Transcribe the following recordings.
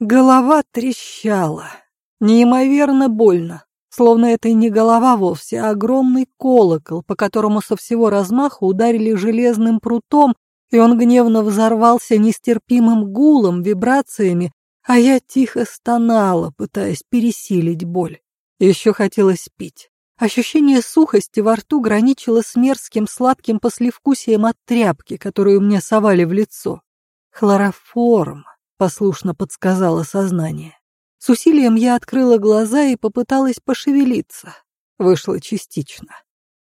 Голова трещала. Неимоверно больно. Словно это и не голова вовсе, а огромный колокол, по которому со всего размаха ударили железным прутом, и он гневно взорвался нестерпимым гулом, вибрациями, а я тихо стонала, пытаясь пересилить боль. Еще хотелось пить. Ощущение сухости во рту граничило с мерзким сладким послевкусием от тряпки, которую мне совали в лицо. «Хлороформ», — послушно подсказало сознание. С усилием я открыла глаза и попыталась пошевелиться. Вышло частично.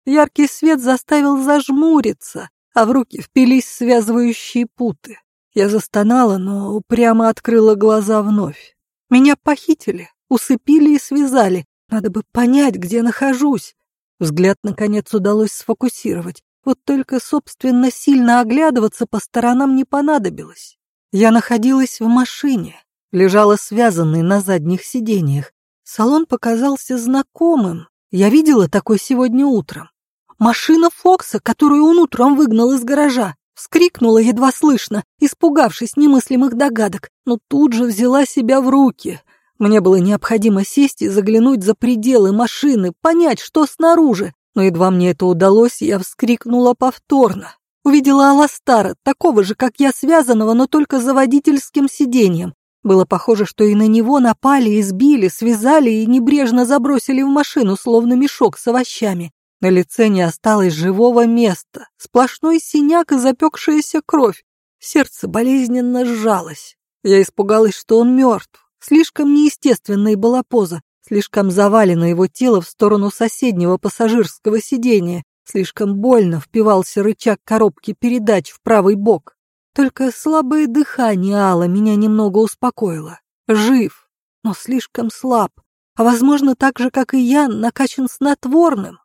Яркий свет заставил зажмуриться, а в руки впились связывающие путы. Я застонала, но упрямо открыла глаза вновь. Меня похитили, усыпили и связали. Надо бы понять, где нахожусь. Взгляд, наконец, удалось сфокусировать. Вот только, собственно, сильно оглядываться по сторонам не понадобилось. Я находилась в машине, лежала связанной на задних сиденьях. Салон показался знакомым. Я видела такой сегодня утром. Машина Фокса, которую он утром выгнал из гаража. Вскрикнула едва слышно, испугавшись немыслимых догадок, но тут же взяла себя в руки. Мне было необходимо сесть и заглянуть за пределы машины, понять, что снаружи. Но едва мне это удалось, я вскрикнула повторно. Увидела Аластара, такого же, как я, связанного, но только за водительским сиденьем. Было похоже, что и на него напали, избили, связали и небрежно забросили в машину, словно мешок с овощами. На лице не осталось живого места, сплошной синяк и запекшаяся кровь. Сердце болезненно сжалось. Я испугалась, что он мертв. Слишком неестественной была поза, слишком завалено его тело в сторону соседнего пассажирского сидения, слишком больно впивался рычаг коробки передач в правый бок. Только слабое дыхание Алла меня немного успокоило. Жив, но слишком слаб, а, возможно, так же, как и я, накачан снотворным.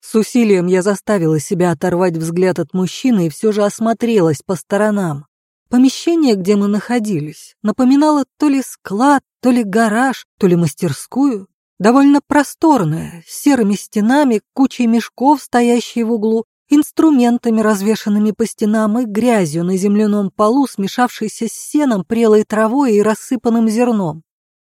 С усилием я заставила себя оторвать взгляд от мужчины и все же осмотрелась по сторонам. Помещение, где мы находились, напоминало то ли склад, то ли гараж, то ли мастерскую. Довольно просторное, с серыми стенами, кучей мешков, стоящей в углу, инструментами, развешанными по стенам, и грязью на земляном полу, смешавшейся с сеном, прелой травой и рассыпанным зерном.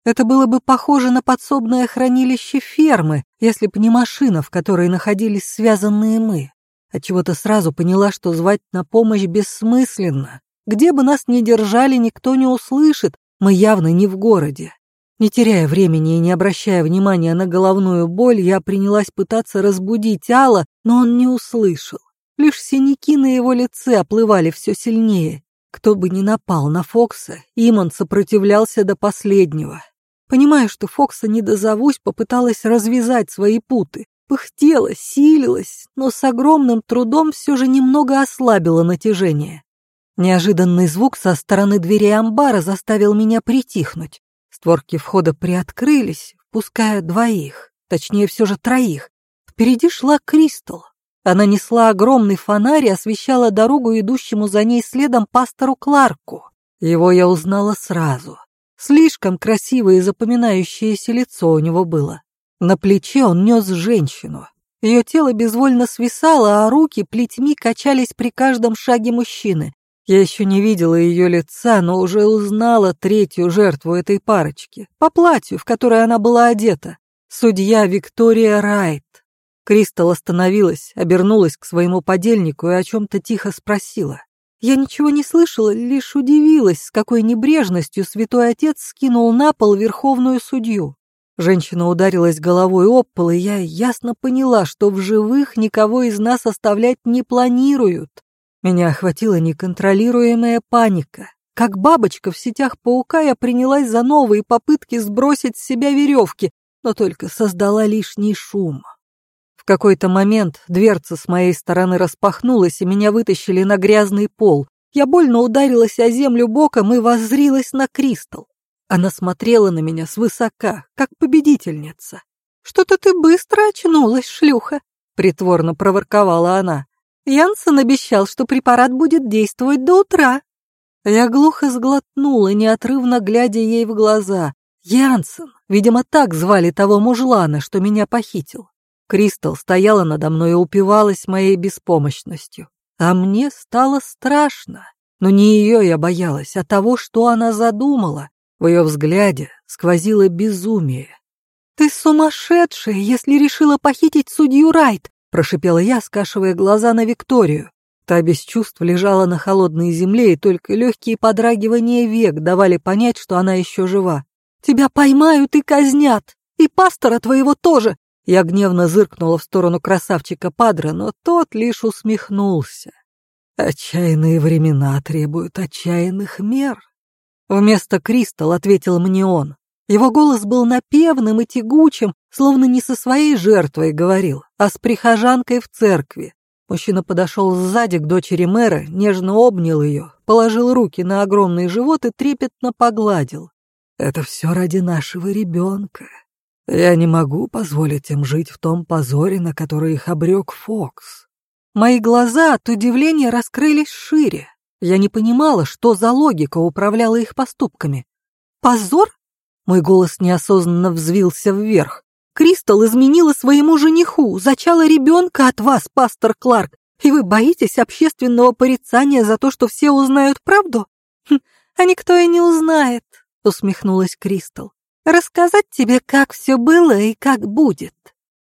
Это было бы похоже на подсобное хранилище фермы, если б не машина, в которой находились связанные мы. Отчего-то сразу поняла, что звать на помощь бессмысленно. Где бы нас ни держали, никто не услышит, мы явно не в городе. Не теряя времени и не обращая внимания на головную боль, я принялась пытаться разбудить Алла, но он не услышал. Лишь синяки на его лице оплывали все сильнее. Кто бы ни напал на Фокса, им он сопротивлялся до последнего. Понимая, что Фокса не дозовусь, попыталась развязать свои путы. Пыхтела, силилась, но с огромным трудом все же немного ослабила натяжение. Неожиданный звук со стороны двери амбара заставил меня притихнуть. Створки входа приоткрылись, впуская двоих, точнее все же троих. Впереди шла Кристал. Она несла огромный фонарь и освещала дорогу идущему за ней следом пастору Кларку. Его я узнала сразу. Слишком красивое и запоминающееся лицо у него было. На плече он нес женщину. Ее тело безвольно свисало, а руки плетьми качались при каждом шаге мужчины. Я еще не видела ее лица, но уже узнала третью жертву этой парочки, по платью, в которое она была одета. Судья Виктория Райт. Кристал остановилась, обернулась к своему подельнику и о чем-то тихо спросила. Я ничего не слышала, лишь удивилась, с какой небрежностью святой отец скинул на пол верховную судью. Женщина ударилась головой об пол, и я ясно поняла, что в живых никого из нас оставлять не планируют. Меня охватила неконтролируемая паника. Как бабочка в сетях паука я принялась за новые попытки сбросить с себя веревки, но только создала лишний шум. В какой-то момент дверца с моей стороны распахнулась, и меня вытащили на грязный пол. Я больно ударилась о землю боком и воззрилась на Кристал. Она смотрела на меня свысока, как победительница. «Что-то ты быстро очнулась, шлюха!» — притворно проворковала она. Янсен обещал, что препарат будет действовать до утра. Я глухо сглотнула, неотрывно глядя ей в глаза. Янсен, видимо, так звали того мужлана, что меня похитил. Кристал стояла надо мной и упивалась моей беспомощностью. А мне стало страшно. Но не ее я боялась, а того, что она задумала. В ее взгляде сквозило безумие. «Ты сумасшедшая, если решила похитить судью Райт!» Прошипела я, скашивая глаза на Викторию. Та без чувств лежала на холодной земле, и только легкие подрагивания век давали понять, что она еще жива. «Тебя поймают и казнят! И пастора твоего тоже!» Я гневно зыркнула в сторону красавчика Падре, но тот лишь усмехнулся. «Отчаянные времена требуют отчаянных мер». Вместо Кристал ответил мне он. Его голос был напевным и тягучим, словно не со своей жертвой говорил, а с прихожанкой в церкви. Мужчина подошел сзади к дочери мэра, нежно обнял ее, положил руки на огромный живот и трепетно погладил. «Это все ради нашего ребенка. Я не могу позволить им жить в том позоре, на который их обрек Фокс». Мои глаза от удивления раскрылись шире. Я не понимала, что за логика управляла их поступками. «Позор?» Мой голос неосознанно взвился вверх. Кристал изменила своему жениху, зачала ребенка от вас, пастор Кларк, и вы боитесь общественного порицания за то, что все узнают правду? Хм, а никто и не узнает, усмехнулась Кристал. Рассказать тебе, как все было и как будет.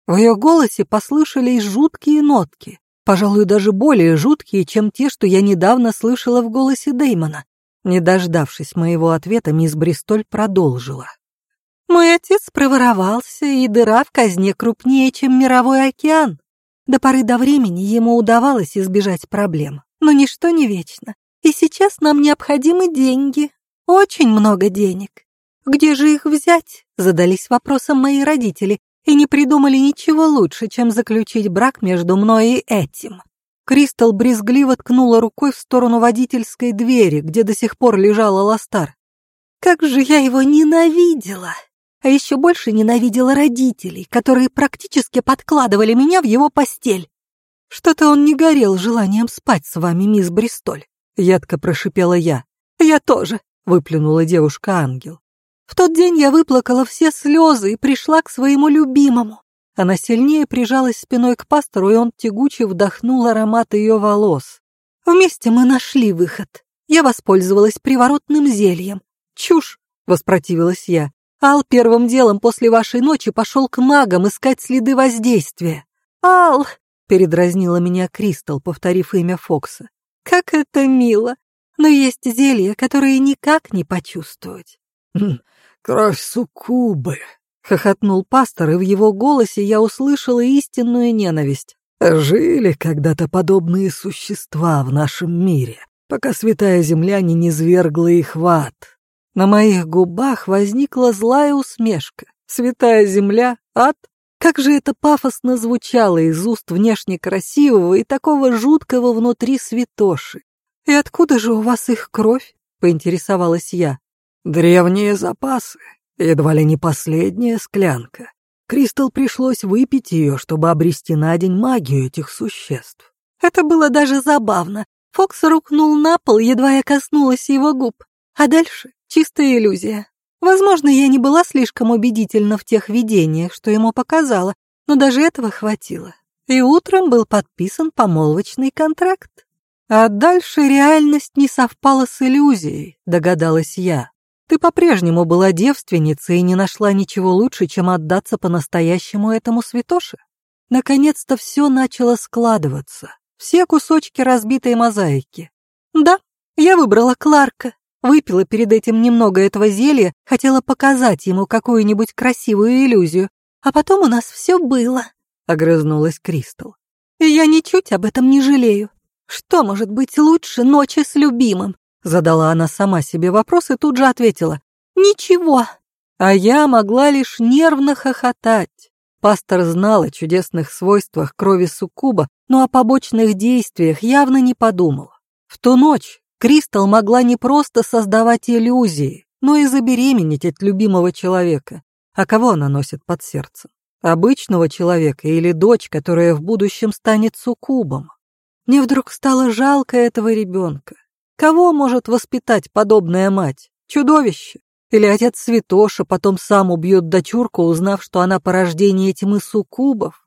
В ее голосе послышались жуткие нотки, пожалуй, даже более жуткие, чем те, что я недавно слышала в голосе Деймона. Не дождавшись моего ответа, мисс Бристоль продолжила. «Мой отец проворовался, и дыра в казне крупнее, чем мировой океан. До поры до времени ему удавалось избежать проблем, но ничто не вечно. И сейчас нам необходимы деньги, очень много денег. Где же их взять?» Задались вопросом мои родители и не придумали ничего лучше, чем заключить брак между мной и этим. Кристал брезгливо ткнула рукой в сторону водительской двери, где до сих пор лежала Ластар. «Как же я его ненавидела!» А еще больше ненавидела родителей, которые практически подкладывали меня в его постель. «Что-то он не горел желанием спать с вами, мисс Бристоль», — ядко прошипела я. «Я тоже», — выплюнула девушка-ангел. «В тот день я выплакала все слезы и пришла к своему любимому. Она сильнее прижалась спиной к пастору, и он тягуче вдохнул аромат ее волос. Вместе мы нашли выход. Я воспользовалась приворотным зельем. Чушь, воспротивилась я. Ал первым делом после вашей ночи пошел к магам искать следы воздействия. Ал, передразнила меня Кристал, повторив имя Фокса. Как это мило. Но есть зелья, которые никак не почувствовать. Хм, кровь суккубы, — хохотнул пастор, и в его голосе я услышала истинную ненависть. «Жили когда-то подобные существа в нашем мире, пока святая земля не низвергла их в ад». На моих губах возникла злая усмешка. «Святая земля? Ад? Как же это пафосно звучало из уст внешне красивого и такого жуткого внутри святоши. И откуда же у вас их кровь?» — поинтересовалась я. «Древние запасы», Едва ли не последняя склянка. Кристал пришлось выпить ее, чтобы обрести на день магию этих существ. Это было даже забавно. Фокс рухнул на пол, едва я коснулась его губ. А дальше чистая иллюзия. Возможно, я не была слишком убедительна в тех видениях, что ему показала, но даже этого хватило. И утром был подписан помолвочный контракт. А дальше реальность не совпала с иллюзией, догадалась я. Ты по-прежнему была девственницей и не нашла ничего лучше, чем отдаться по-настоящему этому святоше. Наконец-то все начало складываться. Все кусочки разбитой мозаики. Да, я выбрала Кларка. Выпила перед этим немного этого зелья, хотела показать ему какую-нибудь красивую иллюзию. А потом у нас все было, — огрызнулась Кристал. И я ничуть об этом не жалею. Что может быть лучше ночи с любимым? Задала она сама себе вопрос и тут же ответила. «Ничего». А я могла лишь нервно хохотать. Пастор знал о чудесных свойствах крови суккуба, но о побочных действиях явно не подумал. В ту ночь Кристал могла не просто создавать иллюзии, но и забеременеть от любимого человека. А кого она носит под сердцем? Обычного человека или дочь, которая в будущем станет суккубом? Мне вдруг стало жалко этого ребенка. Кого может воспитать подобная мать? Чудовище? Или отец Святоша потом сам убьет дочурку, узнав, что она порождение тьмы суккубов?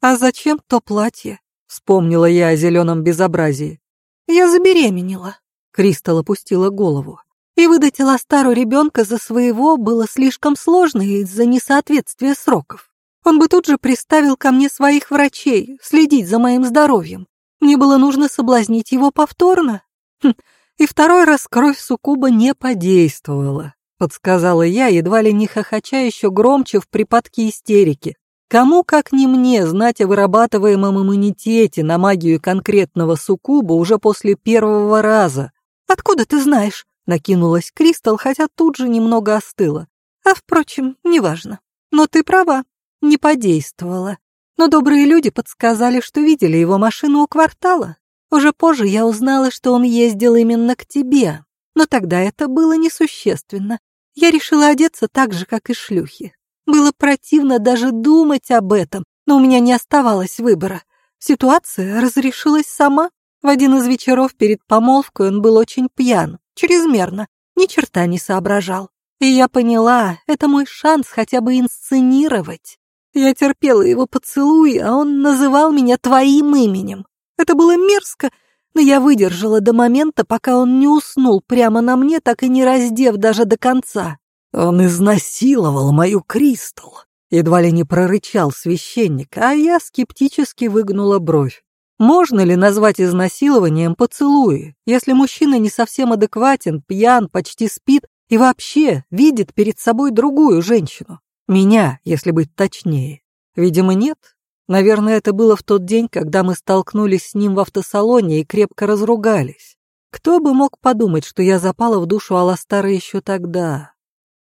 А зачем то платье? Вспомнила я о зеленом безобразии. Я забеременела. Кристал опустила голову. И выдать Ластару ребенка за своего было слишком сложно из-за несоответствия сроков. Он бы тут же приставил ко мне своих врачей, следить за моим здоровьем. Мне было нужно соблазнить его повторно. Хм, и второй раз кровь суккуба не подействовала, подсказала я, едва ли не хохоча еще громче в припадке истерики. Кому, как не мне, знать о вырабатываемом иммунитете на магию конкретного суккуба уже после первого раза? «Откуда ты знаешь?» — накинулась Кристал, хотя тут же немного остыла. «А, впрочем, неважно. Но ты права, не подействовала. Но добрые люди подсказали, что видели его машину у квартала. Уже позже я узнала, что он ездил именно к тебе, но тогда это было несущественно. Я решила одеться так же, как и шлюхи. Было противно даже думать об этом, но у меня не оставалось выбора. Ситуация разрешилась сама. В один из вечеров перед помолвкой он был очень пьян, чрезмерно, ни черта не соображал. И я поняла, это мой шанс хотя бы инсценировать. Я терпела его поцелуи, а он называл меня твоим именем. Это было мерзко, но я выдержала до момента, пока он не уснул прямо на мне, так и не раздев даже до конца. Он изнасиловал мою Кристал. Едва ли не прорычал священник, а я скептически выгнула бровь. Можно ли назвать изнасилованием поцелуи, если мужчина не совсем адекватен, пьян, почти спит и вообще видит перед собой другую женщину? Меня, если быть точнее. Видимо, нет. Наверное, это было в тот день, когда мы столкнулись с ним в автосалоне и крепко разругались. Кто бы мог подумать, что я запала в душу Аластара еще тогда?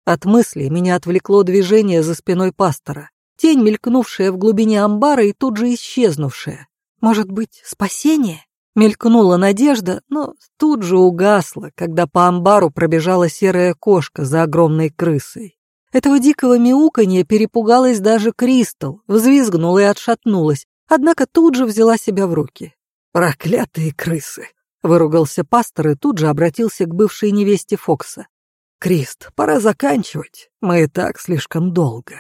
От мысли меня отвлекло движение за спиной пастора. Тень, мелькнувшая в глубине амбара и тут же исчезнувшая. Может быть, спасение? Мелькнула надежда, но тут же угасла, когда по амбару пробежала серая кошка за огромной крысой. Этого дикого мяуканья перепугалась даже Кристал, взвизгнула и отшатнулась, однако тут же взяла себя в руки. «Проклятые крысы!» — выругался пастор и тут же обратился к бывшей невесте Фокса. «Крист, пора заканчивать, мы и так слишком долго».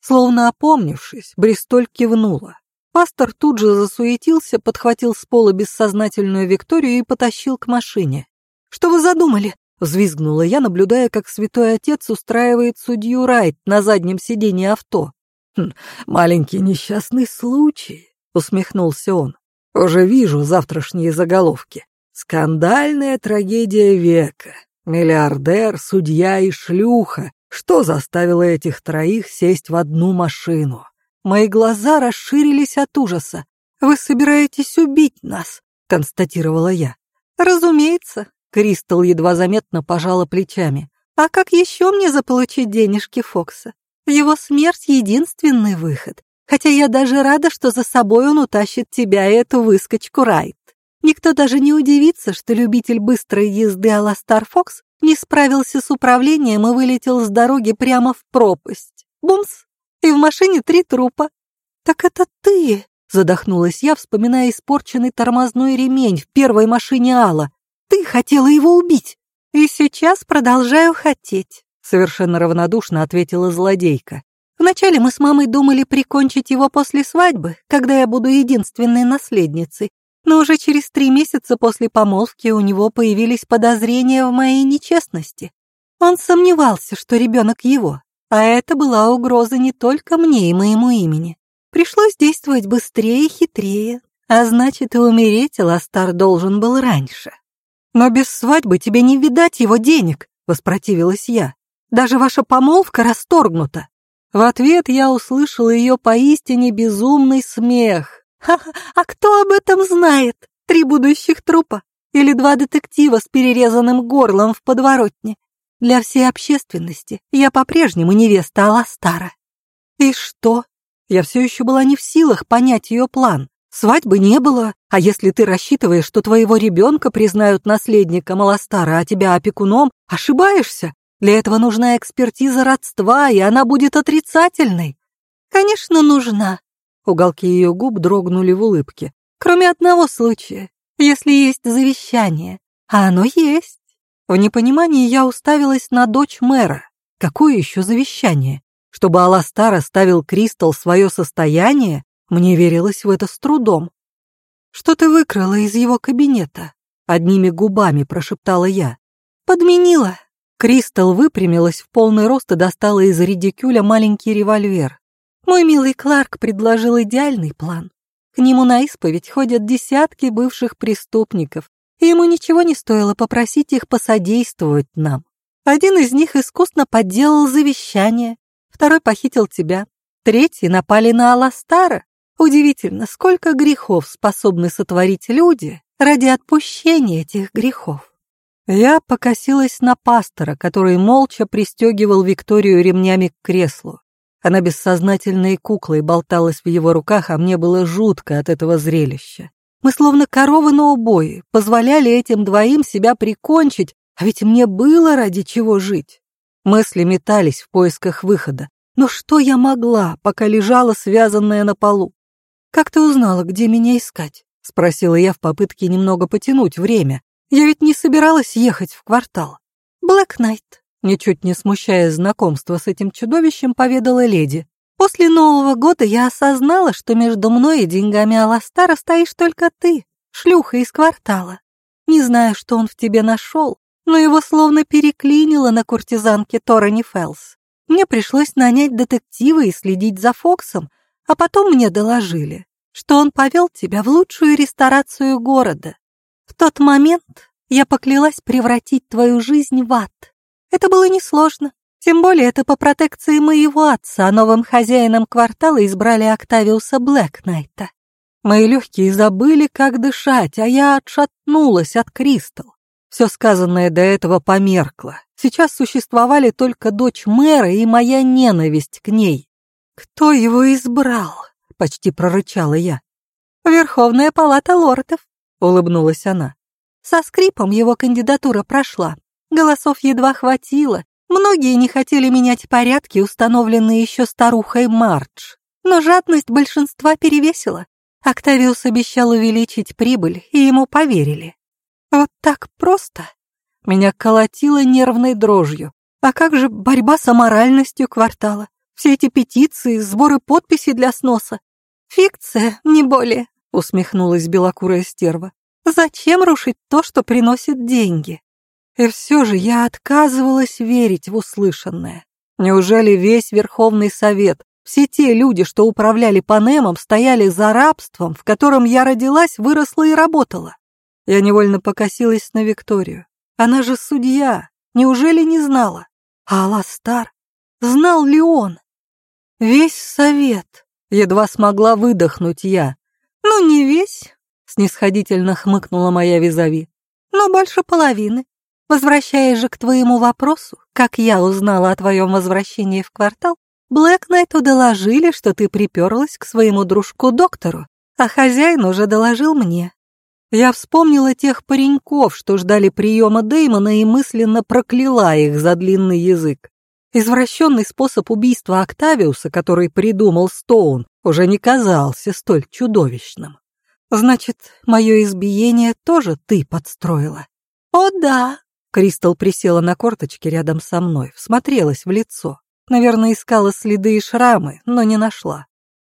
Словно опомнившись, Бристоль кивнула. Пастор тут же засуетился, подхватил с пола бессознательную Викторию и потащил к машине. «Что вы задумали?» Взвизгнула я, наблюдая, как святой отец устраивает судью Райт на заднем сиденье авто. «Хм, «Маленький несчастный случай», — усмехнулся он. «Уже вижу завтрашние заголовки. Скандальная трагедия века. Миллиардер, судья и шлюха. Что заставило этих троих сесть в одну машину?» Мои глаза расширились от ужаса. «Вы собираетесь убить нас?» — констатировала я. «Разумеется», Кристал едва заметно пожала плечами. «А как еще мне заполучить денежки Фокса? Его смерть — единственный выход. Хотя я даже рада, что за собой он утащит тебя и эту выскочку Райт. Никто даже не удивится, что любитель быстрой езды Аластар Фокс не справился с управлением и вылетел с дороги прямо в пропасть. Бумс! И в машине три трупа. «Так это ты!» — задохнулась я, вспоминая испорченный тормозной ремень в первой машине Алла. Ты хотела его убить. И сейчас продолжаю хотеть, совершенно равнодушно ответила злодейка. Вначале мы с мамой думали прикончить его после свадьбы, когда я буду единственной наследницей, но уже через три месяца после помолвки у него появились подозрения в моей нечестности. Он сомневался, что ребенок его, а это была угроза не только мне и моему имени. Пришлось действовать быстрее и хитрее, а значит, и умереть Ластар должен был раньше. «Но без свадьбы тебе не видать его денег», — воспротивилась я. «Даже ваша помолвка расторгнута». В ответ я услышала ее поистине безумный смех. «Ха-ха, а кто об этом знает? Три будущих трупа? Или два детектива с перерезанным горлом в подворотне? Для всей общественности я по-прежнему невеста Аластара». «И что?» Я все еще была не в силах понять ее план. Свадьбы не было, а если ты рассчитываешь, что твоего ребенка признают наследником Аластара, а тебя опекуном, ошибаешься. Для этого нужна экспертиза родства, и она будет отрицательной. Конечно, нужна. Уголки ее губ дрогнули в улыбке. Кроме одного случая, если есть завещание. А оно есть. В непонимании я уставилась на дочь мэра. Какое еще завещание? Чтобы Аластар оставил Кристал свое состояние? Мне верилось в это с трудом. «Что ты выкрала из его кабинета?» Одними губами прошептала я. «Подменила. Кристал выпрямилась в полный рост и достала из редикюля маленький револьвер. Мой милый Кларк предложил идеальный план. К нему на исповедь ходят десятки бывших преступников, и ему ничего не стоило попросить их посодействовать нам. Один из них искусно подделал завещание, второй похитил тебя, третий напали на Аластара. Удивительно, сколько грехов способны сотворить люди ради отпущения этих грехов. Я покосилась на пастора, который молча пристегивал Викторию ремнями к креслу. Она бессознательной куклой болталась в его руках, а мне было жутко от этого зрелища. Мы словно коровы на убое, позволяли этим двоим себя прикончить, а ведь мне было ради чего жить. Мысли метались в поисках выхода. Но что я могла, пока лежала связанная на полу? «Как ты узнала, где меня искать?» — спросила я в попытке немного потянуть время. Я ведь не собиралась ехать в квартал. Блэк Найт, ничуть не смущая знакомства с этим чудовищем, поведала леди. После Нового года я осознала, что между мной и деньгами Аластара стоишь только ты, шлюха из квартала. Не знаю, что он в тебе нашел, но его словно переклинило на куртизанке Торани Фелс. Мне пришлось нанять детектива и следить за Фоксом, а потом мне доложили, что он повел тебя в лучшую ресторацию города. В тот момент я поклялась превратить твою жизнь в ад. Это было несложно. Тем более это по протекции моего отца, новым хозяином квартала избрали Октавиуса Блэкнайта. Мои легкие забыли, как дышать, а я отшатнулась от Кристал. Все сказанное до этого померкло. Сейчас существовали только дочь мэра и моя ненависть к ней. «Кто его избрал?» — почти прорычала я. «Верховная палата лордов», — улыбнулась она. Со скрипом его кандидатура прошла. Голосов едва хватило. Многие не хотели менять порядки, установленные еще старухой Мардж. Но жадность большинства перевесила. Октавиус обещал увеличить прибыль, и ему поверили. Вот так просто. Меня колотило нервной дрожью. А как же борьба с аморальностью квартала? Все эти петиции, сборы подписей для сноса. Фикция, не более, усмехнулась белокурая стерва. Зачем рушить то, что приносит деньги? И все же я отказывалась верить в услышанное. Неужели весь Верховный Совет, все те люди, что управляли Панемом, стояли за рабством, в котором я родилась, выросла и работала? Я невольно покосилась на Викторию. Она же судья, неужели не знала? А Аластар? Знал ли он? Весь совет. Едва смогла выдохнуть я. Ну, не весь, снисходительно хмыкнула моя визави. «Но больше половины. Возвращаясь же к твоему вопросу, как я узнала о твоем возвращении в квартал, Блэк Найту доложили, что ты приперлась к своему дружку-доктору, а хозяин уже доложил мне. Я вспомнила тех пареньков, что ждали приема Дэймона и мысленно прокляла их за длинный язык. Извращенный способ убийства Октавиуса, который придумал Стоун, уже не казался столь чудовищным. Значит, мое избиение тоже ты подстроила? О, да. Кристал присела на корточки рядом со мной, всмотрелась в лицо. Наверное, искала следы и шрамы, но не нашла.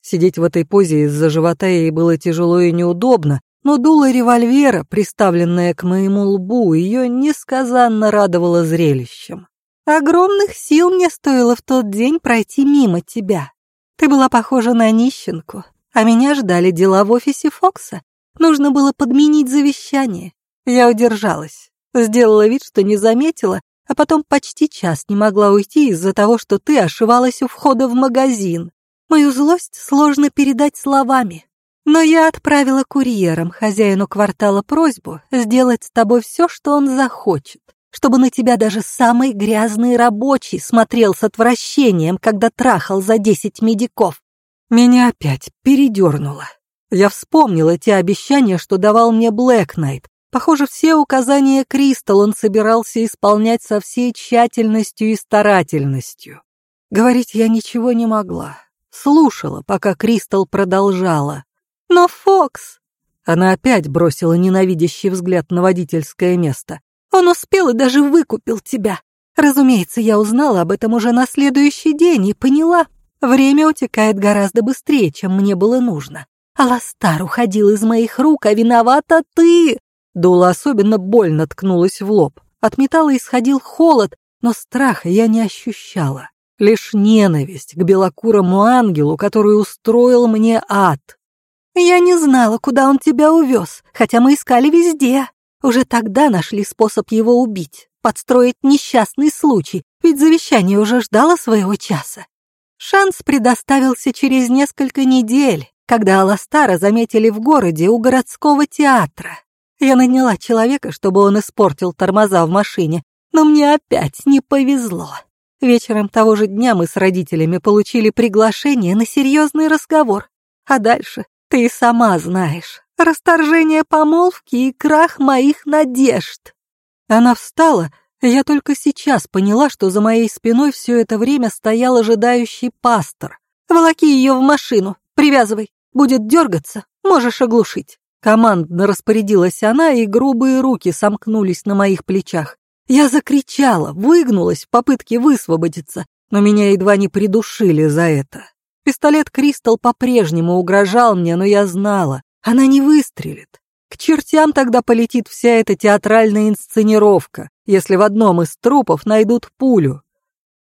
Сидеть в этой позе из-за живота ей было тяжело и неудобно, но дуло револьвера, приставленное к моему лбу, ее несказанно радовало зрелищем. Огромных сил мне стоило в тот день пройти мимо тебя. Ты была похожа на нищенку, а меня ждали дела в офисе Фокса. Нужно было подменить завещание. Я удержалась, сделала вид, что не заметила, а потом почти час не могла уйти из-за того, что ты ошивалась у входа в магазин. Мою злость сложно передать словами. Но я отправила курьером хозяину квартала просьбу сделать с тобой все, что он захочет, чтобы на тебя даже самый грязный рабочий смотрел с отвращением, когда трахал за десять медиков. Меня опять передернуло. Я вспомнила те обещания, что давал мне Блэк Найт. Похоже, все указания Кристал он собирался исполнять со всей тщательностью и старательностью. Говорить я ничего не могла. Слушала, пока Кристал продолжала. «Но Фокс...» Она опять бросила ненавидящий взгляд на водительское место. «Он успел и даже выкупил тебя. Разумеется, я узнала об этом уже на следующий день и поняла, Время утекает гораздо быстрее, чем мне было нужно. Аластар уходил из моих рук, а виновата ты!» Дула особенно больно ткнулась в лоб. От металла исходил холод, но страха я не ощущала. Лишь ненависть к белокурому ангелу, который устроил мне ад. «Я не знала, куда он тебя увез, хотя мы искали везде. Уже тогда нашли способ его убить, подстроить несчастный случай, ведь завещание уже ждало своего часа. Шанс предоставился через несколько недель, когда Аластара заметили в городе у городского театра. Я наняла человека, чтобы он испортил тормоза в машине, но мне опять не повезло. Вечером того же дня мы с родителями получили приглашение на серьезный разговор. А дальше ты сама знаешь. Расторжение помолвки и крах моих надежд. Она встала я только сейчас поняла, что за моей спиной все это время стоял ожидающий пастор. «Волоки ее в машину, привязывай. Будет дергаться, можешь оглушить». Командно распорядилась она, и грубые руки сомкнулись на моих плечах. Я закричала, выгнулась в попытке высвободиться, но меня едва не придушили за это. Пистолет Кристал по-прежнему угрожал мне, но я знала, она не выстрелит. К чертям тогда полетит вся эта театральная инсценировка, если в одном из трупов найдут пулю.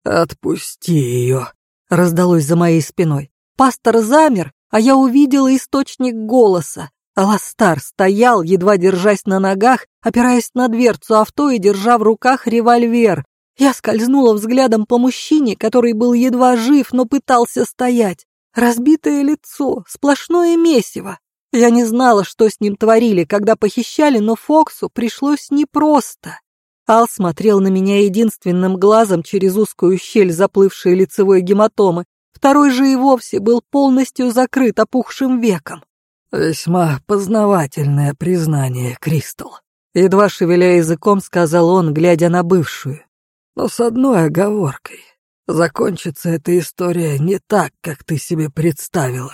«Отпусти ее», — раздалось за моей спиной. Пастор замер, а я увидела источник голоса. Аластар стоял, едва держась на ногах, опираясь на дверцу авто и держа в руках револьвер. Я скользнула взглядом по мужчине, который был едва жив, но пытался стоять. Разбитое лицо, сплошное месиво. Я не знала, что с ним творили, когда похищали, но Фоксу пришлось непросто. Ал смотрел на меня единственным глазом через узкую щель заплывшей лицевой гематомы, второй же и вовсе был полностью закрыт опухшим веком. «Весьма познавательное признание, Кристал», — едва шевеля языком сказал он, глядя на бывшую. «Но с одной оговоркой. Закончится эта история не так, как ты себе представила.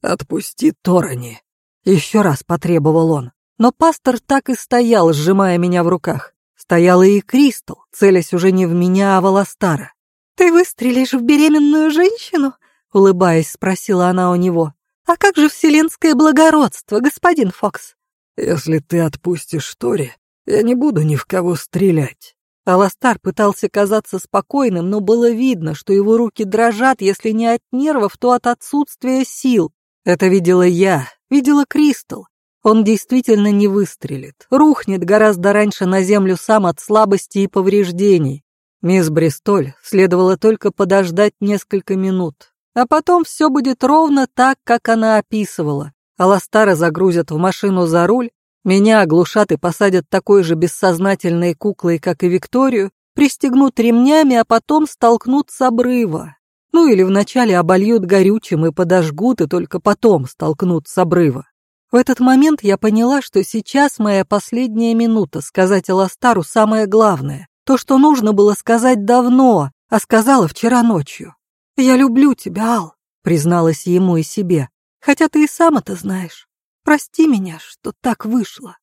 Отпусти Торони, еще раз потребовал он. Но пастор так и стоял, сжимая меня в руках. Стояла и Кристал, целясь уже не в меня, а в Аластара. «Ты выстрелишь в беременную женщину?» Улыбаясь, спросила она у него. «А как же вселенское благородство, господин Фокс?» «Если ты отпустишь Тори, я не буду ни в кого стрелять». Аластар пытался казаться спокойным, но было видно, что его руки дрожат, если не от нервов, то от отсутствия сил. Это видела я, видела Кристал. Он действительно не выстрелит, рухнет гораздо раньше на землю сам от слабости и повреждений. Мисс Бристоль следовало только подождать несколько минут, а потом все будет ровно так, как она описывала. Аластара загрузят в машину за руль, меня оглушат и посадят такой же бессознательной куклой, как и Викторию, пристегнут ремнями, а потом столкнут с обрыва. Ну или вначале обольют горючим и подожгут, и только потом столкнут с обрыва. В этот момент я поняла, что сейчас моя последняя минута сказать Эластару самое главное. То, что нужно было сказать давно, а сказала вчера ночью. «Я люблю тебя, Ал», — призналась ему и себе. «Хотя ты и сам это знаешь. Прости меня, что так вышло».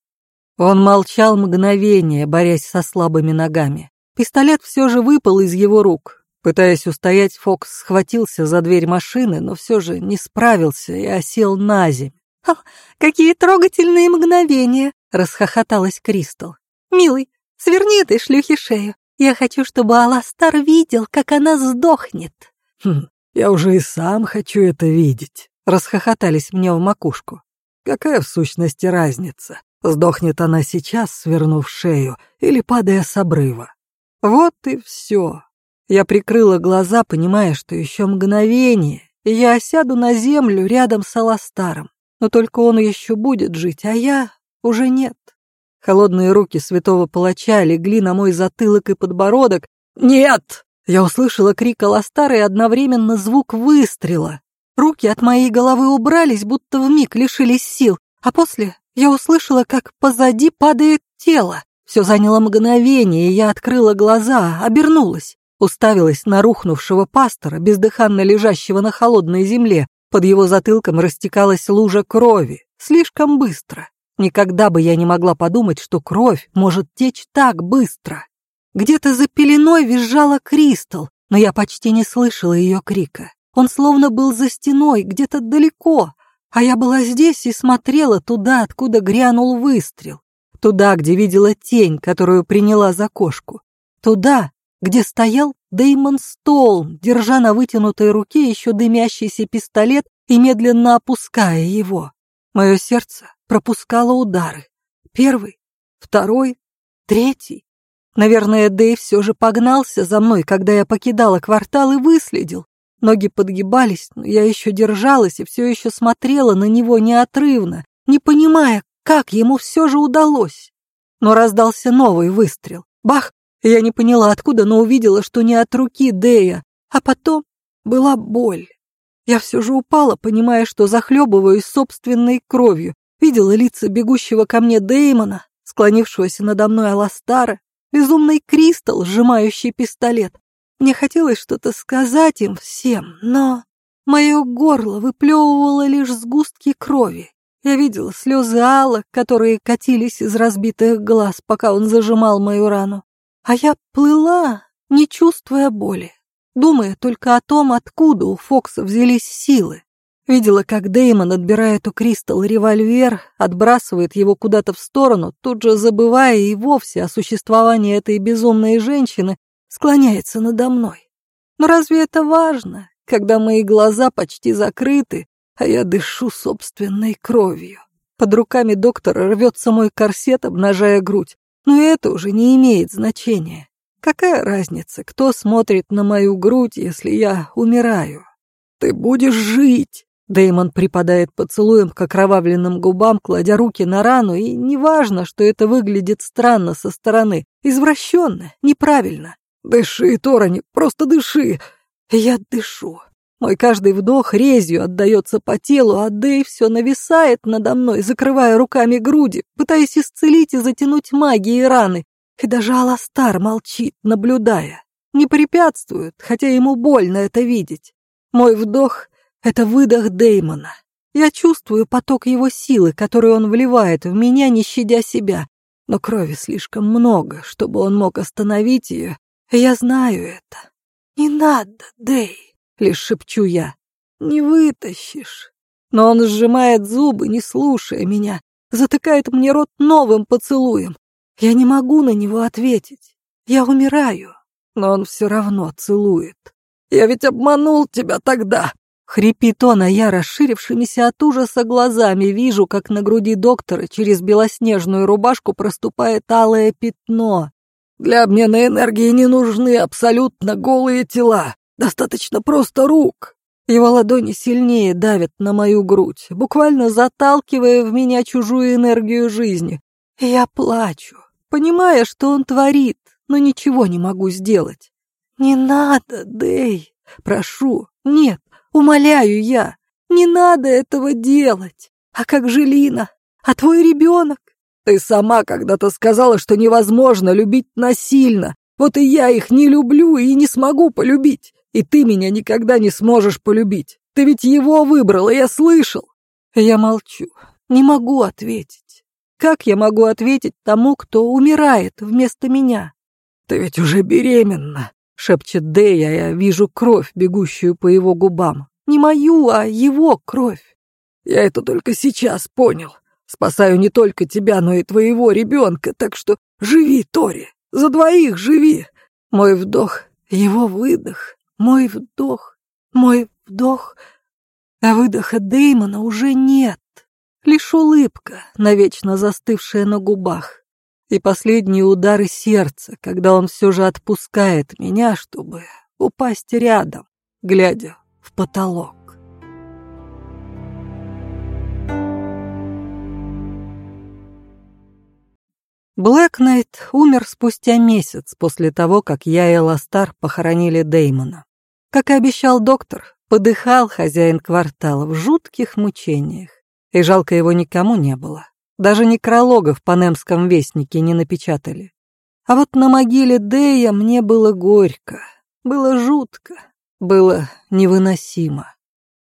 Он молчал мгновение, борясь со слабыми ногами. Пистолет все же выпал из его рук, Пытаясь устоять, Фокс схватился за дверь машины, но все же не справился и осел на земь. «Какие трогательные мгновения!» — расхохоталась Кристал. «Милый, сверни этой шлюхи шею. Я хочу, чтобы Аластар видел, как она сдохнет». «Хм, я уже и сам хочу это видеть», — расхохотались мне в макушку. «Какая в сущности разница, сдохнет она сейчас, свернув шею, или падая с обрыва?» Вот и все. Я прикрыла глаза, понимая, что еще мгновение, и я осяду на землю рядом с Аластаром. Но только он еще будет жить, а я уже нет. Холодные руки святого палача легли на мой затылок и подбородок. «Нет!» Я услышала крик Аластара и одновременно звук выстрела. Руки от моей головы убрались, будто вмиг лишились сил, а после я услышала, как позади падает тело. Все заняло мгновение, и я открыла глаза, обернулась уставилась на рухнувшего пастора, бездыханно лежащего на холодной земле. Под его затылком растекалась лужа крови. Слишком быстро. Никогда бы я не могла подумать, что кровь может течь так быстро. Где-то за пеленой визжала Кристал, но я почти не слышала ее крика. Он словно был за стеной, где-то далеко, а я была здесь и смотрела туда, откуда грянул выстрел. Туда, где видела тень, которую приняла за кошку. Туда, где стоял Деймон Стоун, держа на вытянутой руке еще дымящийся пистолет и медленно опуская его. Мое сердце пропускало удары. Первый, второй, третий. Наверное, Дэйв все же погнался за мной, когда я покидала квартал и выследил. Ноги подгибались, но я еще держалась и все еще смотрела на него неотрывно, не понимая, как ему все же удалось. Но раздался новый выстрел. Бах! Я не поняла, откуда, но увидела, что не от руки Дэя, а потом была боль. Я все же упала, понимая, что захлебываюсь собственной кровью. Видела лица бегущего ко мне Дэймона, склонившегося надо мной Аластара, безумный Кристалл, сжимающий пистолет. Мне хотелось что-то сказать им всем, но мое горло выплевывало лишь сгустки крови. Я видела слезы Алла, которые катились из разбитых глаз, пока он зажимал мою рану. А я плыла, не чувствуя боли, думая только о том, откуда у Фокса взялись силы. Видела, как Деймон отбирает у Кристал револьвер, отбрасывает его куда-то в сторону, тут же забывая и вовсе о существовании этой безумной женщины, склоняется надо мной. Но разве это важно, когда мои глаза почти закрыты, а я дышу собственной кровью? Под руками доктора рвется мой корсет, обнажая грудь. Но это уже не имеет значения. Какая разница, кто смотрит на мою грудь, если я умираю? Ты будешь жить. Дэймон припадает поцелуем к окровавленным губам, кладя руки на рану, и неважно, что это выглядит странно со стороны, извращенно, неправильно. Дыши, Торони, просто дыши. Я дышу. Мой каждый вдох резью отдается по телу, а Дэй все нависает надо мной, закрывая руками груди, пытаясь исцелить и затянуть магией раны. И даже Аластар молчит, наблюдая. Не препятствует, хотя ему больно это видеть. Мой вдох — это выдох Деймона. Я чувствую поток его силы, который он вливает в меня, не щадя себя. Но крови слишком много, чтобы он мог остановить ее, я знаю это. Не надо, Дэй лишь шепчу я. «Не вытащишь». Но он сжимает зубы, не слушая меня, затыкает мне рот новым поцелуем. Я не могу на него ответить. Я умираю, но он все равно целует. «Я ведь обманул тебя тогда!» Хрипит он, а я, расширившимися от ужаса глазами, вижу, как на груди доктора через белоснежную рубашку проступает алое пятно. «Для обмена энергии не нужны абсолютно голые тела. Достаточно просто рук. Его ладони сильнее давят на мою грудь, буквально заталкивая в меня чужую энергию жизни. я плачу, понимая, что он творит, но ничего не могу сделать. «Не надо, Дэй, прошу, нет, умоляю я, не надо этого делать. А как же Лина? А твой ребенок? Ты сама когда-то сказала, что невозможно любить насильно. Вот и я их не люблю и не смогу полюбить. И ты меня никогда не сможешь полюбить. Ты ведь его выбрала, я слышал. Я молчу, не могу ответить. Как я могу ответить тому, кто умирает вместо меня? Ты ведь уже беременна, шепчет Дэя, я вижу кровь, бегущую по его губам. Не мою, а его кровь. Я это только сейчас понял. Спасаю не только тебя, но и твоего ребенка, так что живи, Тори, за двоих живи. Мой вдох, его выдох, мой вдох, мой вдох, а выдоха Деймона уже нет. Лишь улыбка, навечно застывшая на губах, и последние удары сердца, когда он все же отпускает меня, чтобы упасть рядом, глядя в потолок. Блэкнайт умер спустя месяц после того, как я и Ластар похоронили Деймона. Как и обещал доктор, подыхал хозяин квартала в жутких мучениях, и жалко его никому не было. Даже некролога в Панемском вестнике не напечатали. А вот на могиле Дея мне было горько, было жутко, было невыносимо.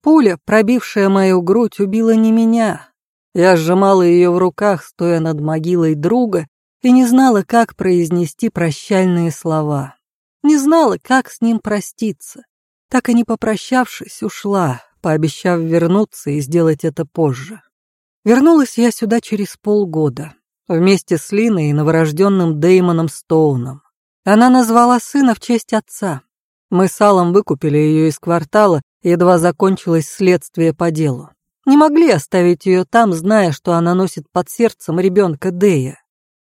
Пуля, пробившая мою грудь, убила не меня. Я сжимала ее в руках, стоя над могилой друга, и не знала, как произнести прощальные слова. Не знала, как с ним проститься. Так и не попрощавшись, ушла, пообещав вернуться и сделать это позже. Вернулась я сюда через полгода, вместе с Линой и новорожденным Деймоном Стоуном. Она назвала сына в честь отца. Мы с Аллом выкупили ее из квартала, едва закончилось следствие по делу. Не могли оставить ее там, зная, что она носит под сердцем ребенка Дея.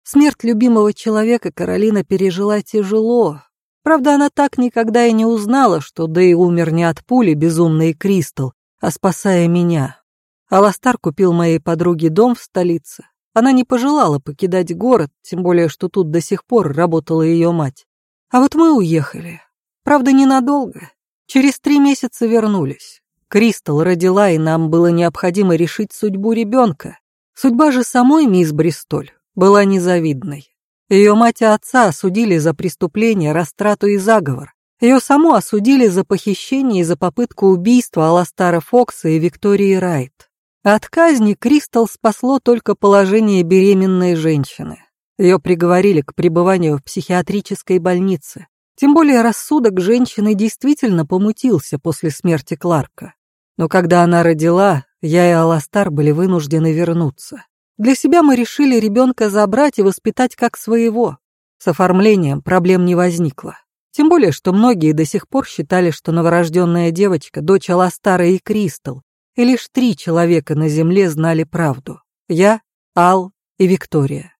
Смерть любимого человека Каролина пережила тяжело. Правда, она так никогда и не узнала, что Дэй умер не от пули безумный Кристал, а спасая меня. Аластар купил моей подруге дом в столице. Она не пожелала покидать город, тем более, что тут до сих пор работала ее мать. А вот мы уехали. Правда, ненадолго. Через три месяца вернулись. Кристал родила, и нам было необходимо решить судьбу ребенка. Судьба же самой мисс Бристоль была незавидной. Ее мать и отца осудили за преступление, растрату и заговор. Ее саму осудили за похищение и за попытку убийства Аластара Фокса и Виктории Райт. От казни Кристал спасло только положение беременной женщины. Ее приговорили к пребыванию в психиатрической больнице. Тем более рассудок женщины действительно помутился после смерти Кларка. Но когда она родила, я и Аластар были вынуждены вернуться. Для себя мы решили ребенка забрать и воспитать как своего. С оформлением проблем не возникло. Тем более, что многие до сих пор считали, что новорожденная девочка – дочь Аластара и Кристал, и лишь три человека на земле знали правду – я, Ал и Виктория.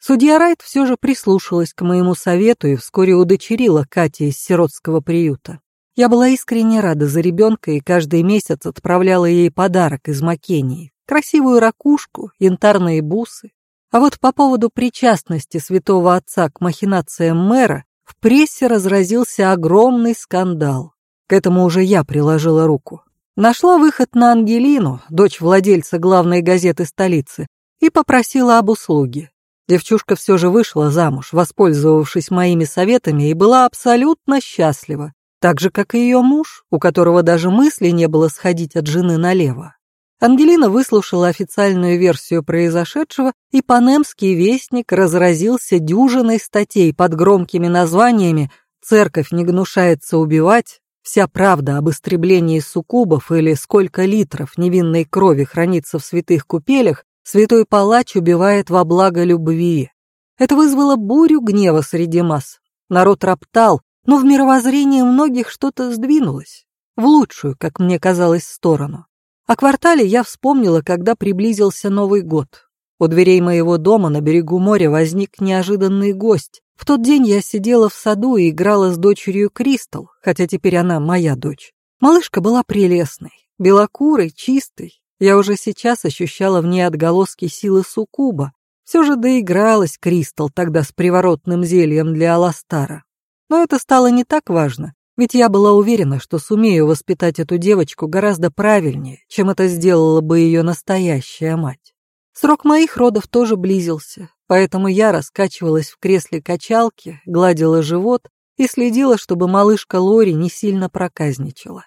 Судья Райт все же прислушалась к моему совету и вскоре удочерила Кати из сиротского приюта. Я была искренне рада за ребенка и каждый месяц отправляла ей подарок из Макении. Красивую ракушку, янтарные бусы. А вот по поводу причастности святого отца к махинациям мэра в прессе разразился огромный скандал. К этому уже я приложила руку. Нашла выход на Ангелину, дочь владельца главной газеты столицы, и попросила об услуге. Девчушка все же вышла замуж, воспользовавшись моими советами, и была абсолютно счастлива, так же, как и ее муж, у которого даже мысли не было сходить от жены налево. Ангелина выслушала официальную версию произошедшего, и панемский вестник разразился дюжиной статей под громкими названиями «Церковь не гнушается убивать», «Вся правда об истреблении суккубов» или «Сколько литров невинной крови хранится в святых купелях», Святой палач убивает во благо любви. Это вызвало бурю гнева среди масс. Народ роптал, но в мировоззрении многих что-то сдвинулось. В лучшую, как мне казалось, сторону. О квартале я вспомнила, когда приблизился Новый год. У дверей моего дома на берегу моря возник неожиданный гость. В тот день я сидела в саду и играла с дочерью Кристал, хотя теперь она моя дочь. Малышка была прелестной, белокурой, чистой, я уже сейчас ощущала в ней отголоски силы суккуба. Все же доигралась Кристал тогда с приворотным зельем для Аластара. Но это стало не так важно, ведь я была уверена, что сумею воспитать эту девочку гораздо правильнее, чем это сделала бы ее настоящая мать. Срок моих родов тоже близился, поэтому я раскачивалась в кресле качалки, гладила живот и следила, чтобы малышка Лори не сильно проказничала.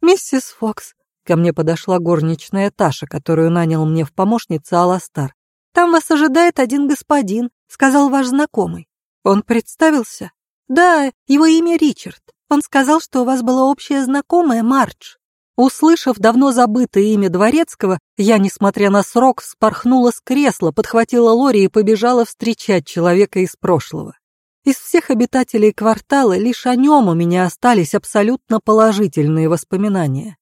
«Миссис Фокс, Ко мне подошла горничная Таша, которую нанял мне в помощнице Аластар. «Там вас ожидает один господин», — сказал ваш знакомый. Он представился? «Да, его имя Ричард. Он сказал, что у вас была общая знакомая Мардж». Услышав давно забытое имя Дворецкого, я, несмотря на срок, вспорхнула с кресла, подхватила Лори и побежала встречать человека из прошлого. Из всех обитателей квартала лишь о нем у меня остались абсолютно положительные воспоминания.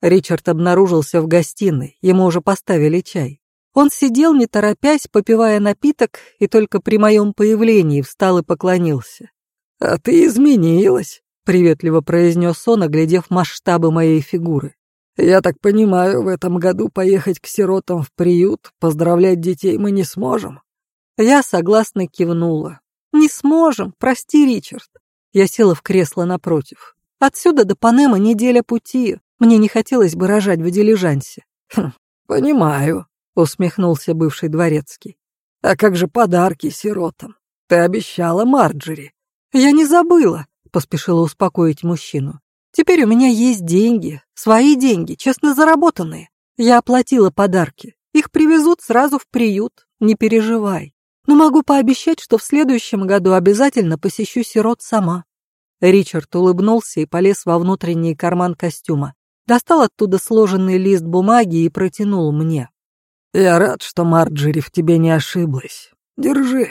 Ричард обнаружился в гостиной, ему уже поставили чай. Он сидел, не торопясь, попивая напиток, и только при моем появлении встал и поклонился. «А ты изменилась», — приветливо произнес он, оглядев масштабы моей фигуры. «Я так понимаю, в этом году поехать к сиротам в приют, поздравлять детей мы не сможем?» Я согласно кивнула. «Не сможем, прости, Ричард». Я села в кресло напротив. «Отсюда до Панема неделя пути. Мне не хотелось бы рожать в дилижансе. Хм, понимаю, усмехнулся бывший дворецкий. А как же подарки сиротам? Ты обещала Марджери. Я не забыла, поспешила успокоить мужчину. Теперь у меня есть деньги, свои деньги, честно заработанные. Я оплатила подарки. Их привезут сразу в приют, не переживай. Но могу пообещать, что в следующем году обязательно посещу сирот сама. Ричард улыбнулся и полез во внутренний карман костюма достал оттуда сложенный лист бумаги и протянул мне. «Я рад, что Марджери в тебе не ошиблась. Держи».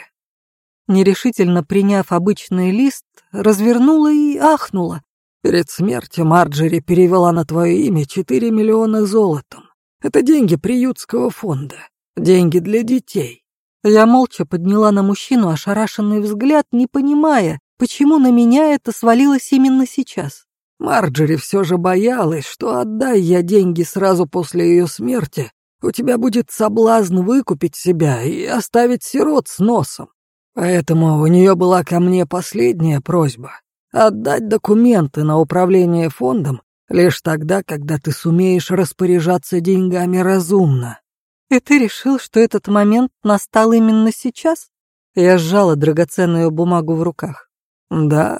Нерешительно приняв обычный лист, развернула и ахнула. «Перед смертью Марджери перевела на твое имя 4 миллиона золотом. Это деньги приютского фонда, деньги для детей». Я молча подняла на мужчину ошарашенный взгляд, не понимая, почему на меня это свалилось именно сейчас. Марджери все же боялась, что отдай я деньги сразу после ее смерти, у тебя будет соблазн выкупить себя и оставить сирот с носом. Поэтому у нее была ко мне последняя просьба — отдать документы на управление фондом лишь тогда, когда ты сумеешь распоряжаться деньгами разумно. И ты решил, что этот момент настал именно сейчас? Я сжала драгоценную бумагу в руках. Да.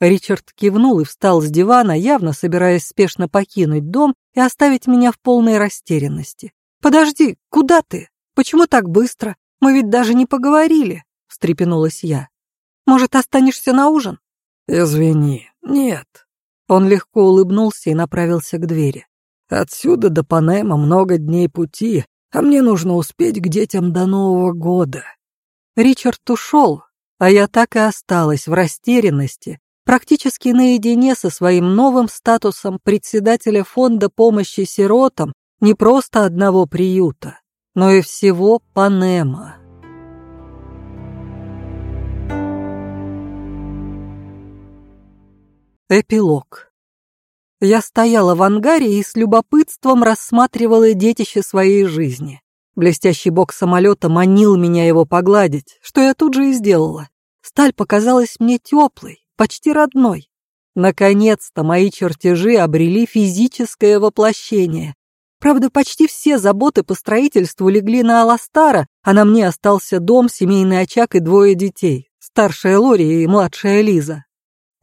Ричард кивнул и встал с дивана, явно собираясь спешно покинуть дом и оставить меня в полной растерянности. «Подожди, куда ты? Почему так быстро? Мы ведь даже не поговорили» встрепенулась я. «Может, останешься на ужин?» «Извини, нет». Он легко улыбнулся и направился к двери. «Отсюда до Панема много дней пути, а мне нужно успеть к детям до Нового года». Ричард ушел, а я так и осталась в растерянности, практически наедине со своим новым статусом председателя фонда помощи сиротам не просто одного приюта, но и всего Панема. Эпилог. Я стояла в ангаре и с любопытством рассматривала детище своей жизни. Блестящий бок самолета манил меня его погладить, что я тут же и сделала. Сталь показалась мне теплой, почти родной. Наконец-то мои чертежи обрели физическое воплощение. Правда, почти все заботы по строительству легли на Аластара, а на мне остался дом, семейный очаг и двое детей, старшая Лори и младшая Лиза.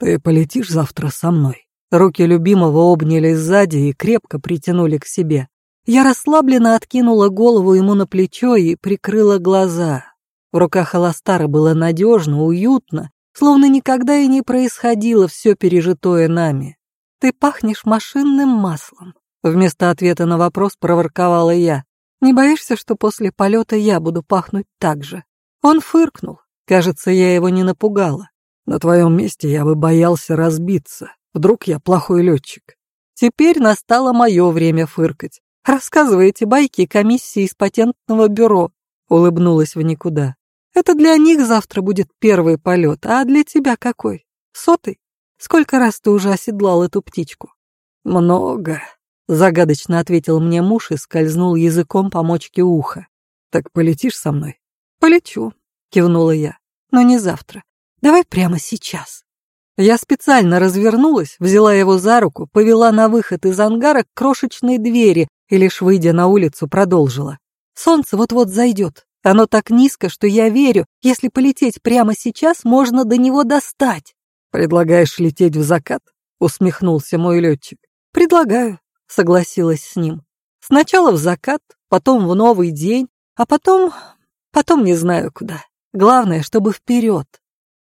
«Ты полетишь завтра со мной?» Руки любимого обняли сзади и крепко притянули к себе. Я расслабленно откинула голову ему на плечо и прикрыла глаза. В руках Аластара было надежно, уютно, словно никогда и не происходило все пережитое нами. «Ты пахнешь машинным маслом», — вместо ответа на вопрос проворковала я. «Не боишься, что после полета я буду пахнуть так же?» Он фыркнул. Кажется, я его не напугала. На твоем месте я бы боялся разбиться. Вдруг я плохой летчик. Теперь настало мое время фыркать. Рассказывайте байки комиссии из патентного бюро. Улыбнулась в никуда. Это для них завтра будет первый полет, а для тебя какой? Сотый? Сколько раз ты уже оседлал эту птичку? Много, загадочно ответил мне муж и скользнул языком по мочке уха. Так полетишь со мной? Полечу, кивнула я, но не завтра. Давай прямо сейчас. Я специально развернулась, взяла его за руку, повела на выход из ангара к крошечной двери и лишь выйдя на улицу продолжила. Солнце вот-вот зайдет. Оно так низко, что я верю, если полететь прямо сейчас, можно до него достать. «Предлагаешь лететь в закат?» — усмехнулся мой летчик. «Предлагаю», — согласилась с ним. «Сначала в закат, потом в новый день, а потом... потом не знаю куда. Главное, чтобы вперед.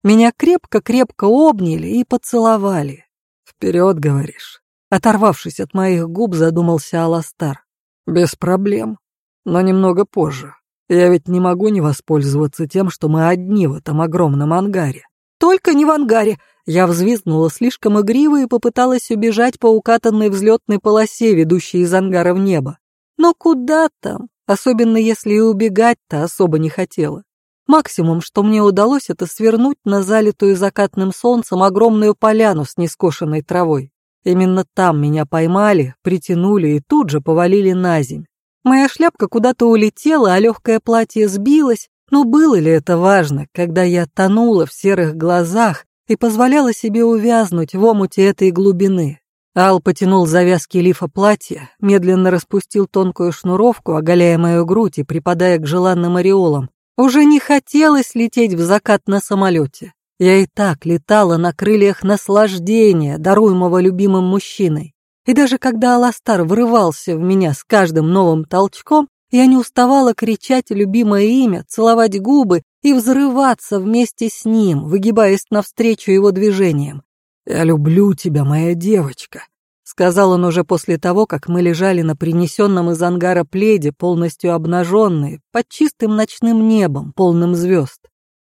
Меня крепко-крепко обняли и поцеловали. «Вперед, говоришь?» Оторвавшись от моих губ, задумался Аластар. «Без проблем, но немного позже. Я ведь не могу не воспользоваться тем, что мы одни в этом огромном ангаре». «Только не в ангаре!» Я взвизгнула слишком игриво и попыталась убежать по укатанной взлетной полосе, ведущей из ангара в небо. Но куда там? Особенно если и убегать-то особо не хотела. Максимум, что мне удалось, это свернуть на залитую закатным солнцем огромную поляну с нескошенной травой. Именно там меня поймали, притянули и тут же повалили на земь. Моя шляпка куда-то улетела, а легкое платье сбилось, но было ли это важно, когда я тонула в серых глазах и позволяла себе увязнуть в омуте этой глубины? Ал потянул завязки лифа платья, медленно распустил тонкую шнуровку, оголяя мою грудь и припадая к желанным ореолам, уже не хотелось лететь в закат на самолете. Я и так летала на крыльях наслаждения, даруемого любимым мужчиной. И даже когда Аластар врывался в меня с каждым новым толчком, я не уставала кричать любимое имя, целовать губы и взрываться вместе с ним, выгибаясь навстречу его движениям. «Я люблю тебя, моя девочка», сказал он уже после того, как мы лежали на принесенном из ангара пледе, полностью обнаженные, под чистым ночным небом, полным звезд.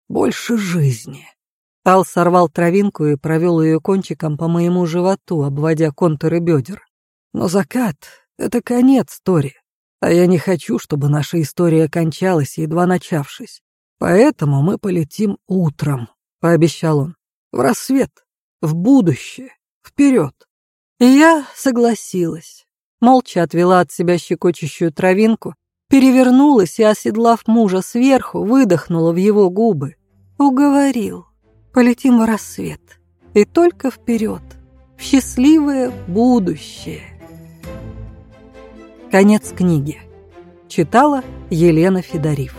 больше жизни. Ал сорвал травинку и провел ее кончиком по моему животу, обводя контуры бедер. Но закат — это конец Тори. А я не хочу, чтобы наша история кончалась, едва начавшись. Поэтому мы полетим утром, — пообещал он. В рассвет, в будущее, вперед. И я согласилась. Молча отвела от себя щекочущую травинку, перевернулась и, оседлав мужа сверху, выдохнула в его губы. Уговорил. Полетим в рассвет. И только вперед. В счастливое будущее. Конец книги. Читала Елена Федорив.